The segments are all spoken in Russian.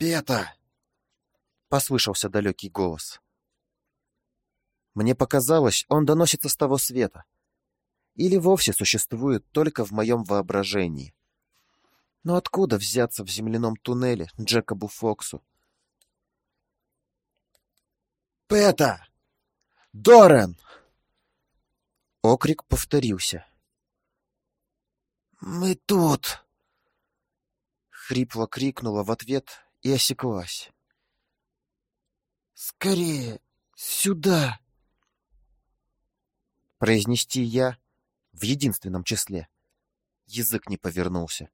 «Пета!» — послышался далекий голос. Мне показалось, он доносится с того света. Или вовсе существует только в моем воображении. Но откуда взяться в земляном туннеле Джекобу Фоксу? «Пета! Дорен!» Окрик повторился. «Мы тут!» Хрипло крикнула в ответ и осеклась. «Скорее, сюда!» Произнести я в единственном числе. Язык не повернулся.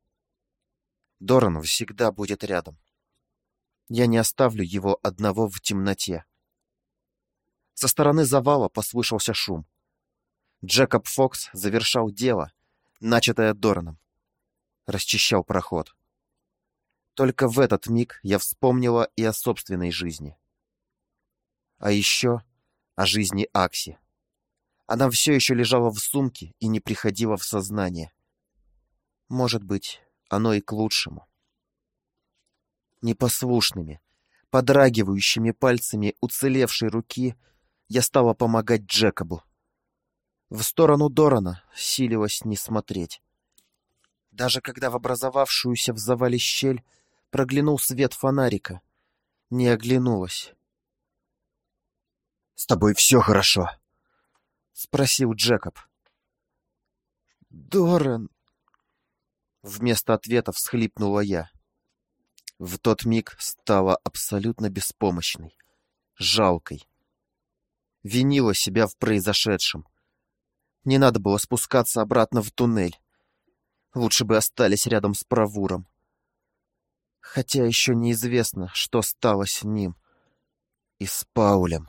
Доран всегда будет рядом. Я не оставлю его одного в темноте. Со стороны завала послышался шум. Джекоб Фокс завершал дело, начатое Дораном. Расчищал проход. Только в этот миг я вспомнила и о собственной жизни. А еще о жизни Акси. Она все еще лежала в сумке и не приходила в сознание. Может быть, оно и к лучшему. Непослушными, подрагивающими пальцами уцелевшей руки я стала помогать Джекобу. В сторону Дорана силилась не смотреть. Даже когда в образовавшуюся в завале щель проглянул свет фонарика, не оглянулась. «С тобой все хорошо?» — спросил Джекоб. «Доран!» Вместо ответа всхлипнула я. В тот миг стала абсолютно беспомощной, жалкой. Винила себя в произошедшем. Не надо было спускаться обратно в туннель. Лучше бы остались рядом с Правуром. Хотя еще неизвестно, что стало с ним. И с Паулем.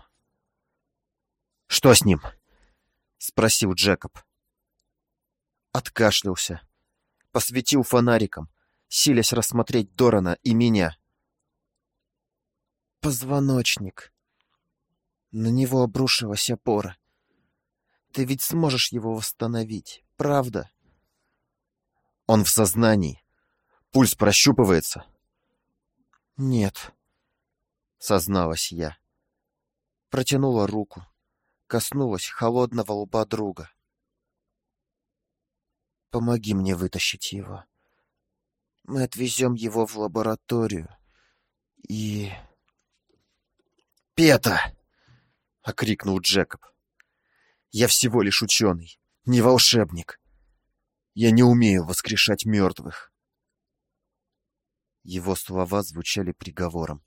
«Что с ним?» — спросил Джекоб. Откашлялся. Посветил фонариком, силясь рассмотреть Дорана и меня. «Позвоночник», на него обрушилась опора. Ты ведь сможешь его восстановить, правда? Он в сознании. Пульс прощупывается. Нет, созналась я. Протянула руку, коснулась холодного лба друга. Помоги мне вытащить его. Мы отвезем его в лабораторию. И... Пета! — окрикнул Джекоб. «Я всего лишь ученый, не волшебник. Я не умею воскрешать мертвых». Его слова звучали приговором.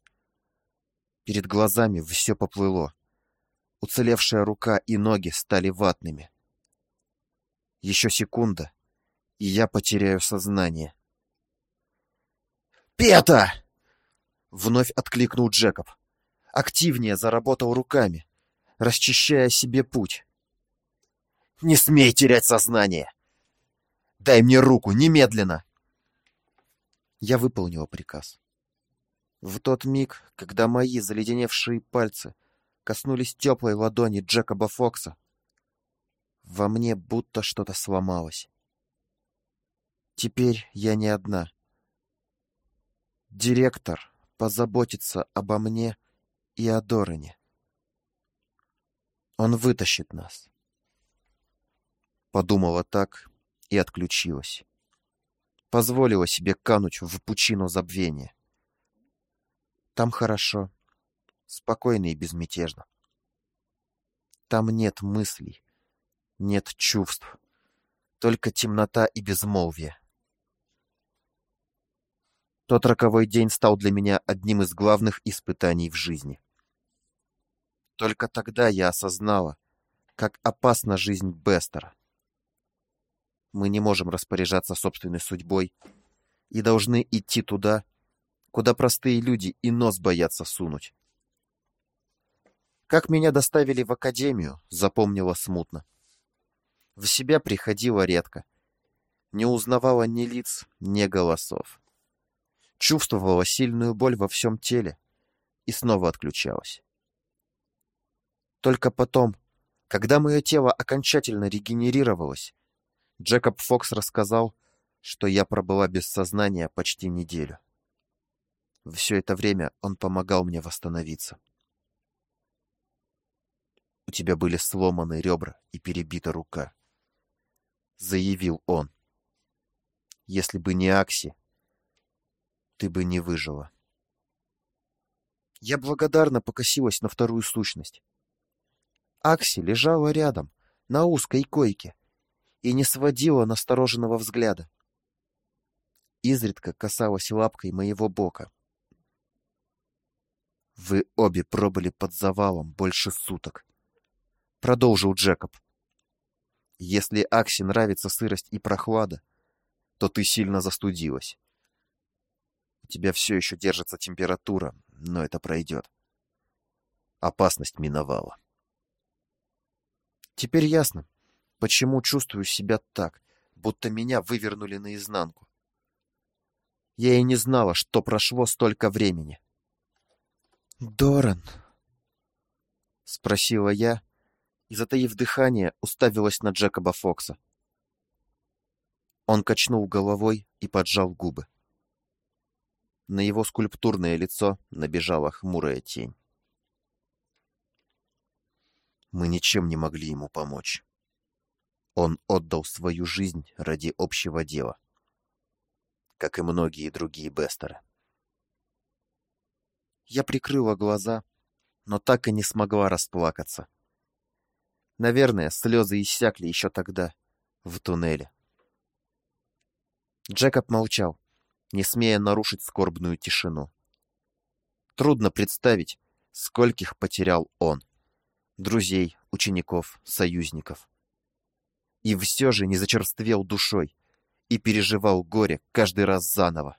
Перед глазами все поплыло. Уцелевшая рука и ноги стали ватными. Еще секунда, и я потеряю сознание. «Пета!» — вновь откликнул Джекоб. Активнее заработал руками расчищая себе путь. «Не смей терять сознание! Дай мне руку, немедленно!» Я выполнила приказ. В тот миг, когда мои заледеневшие пальцы коснулись теплой ладони Джекоба Фокса, во мне будто что-то сломалось. Теперь я не одна. Директор позаботится обо мне и о Дороне. Он вытащит нас. Подумала так и отключилась. Позволила себе кануть в пучину забвения. Там хорошо, спокойно и безмятежно. Там нет мыслей, нет чувств, только темнота и безмолвие. Тот роковой день стал для меня одним из главных испытаний в жизни. Только тогда я осознала, как опасна жизнь Бестера. Мы не можем распоряжаться собственной судьбой и должны идти туда, куда простые люди и нос боятся сунуть. Как меня доставили в академию, запомнила смутно. В себя приходила редко. Не узнавала ни лиц, ни голосов. Чувствовала сильную боль во всем теле и снова отключалась. Только потом, когда мое тело окончательно регенерировалось, Джекоб Фокс рассказал, что я пробыла без сознания почти неделю. Все это время он помогал мне восстановиться. У тебя были сломаны ребра и перебита рука. Заявил он. Если бы не Акси, ты бы не выжила. Я благодарно покосилась на вторую сущность. Акси лежала рядом, на узкой койке, и не сводила настороженного взгляда. Изредка касалась лапкой моего бока. «Вы обе пробыли под завалом больше суток», — продолжил Джекоб. «Если Акси нравится сырость и прохлада, то ты сильно застудилась. У тебя все еще держится температура, но это пройдет. Опасность миновала». Теперь ясно, почему чувствую себя так, будто меня вывернули наизнанку. Я и не знала, что прошло столько времени. «Доран?» — спросила я, и, затаив дыхание, уставилась на Джекоба Фокса. Он качнул головой и поджал губы. На его скульптурное лицо набежала хмурая тень. Мы ничем не могли ему помочь. Он отдал свою жизнь ради общего дела, как и многие другие Бестеры. Я прикрыла глаза, но так и не смогла расплакаться. Наверное, слезы иссякли еще тогда, в туннеле. Джекоб молчал, не смея нарушить скорбную тишину. Трудно представить, скольких потерял он друзей, учеников, союзников. И все же не зачерствел душой и переживал горе каждый раз заново.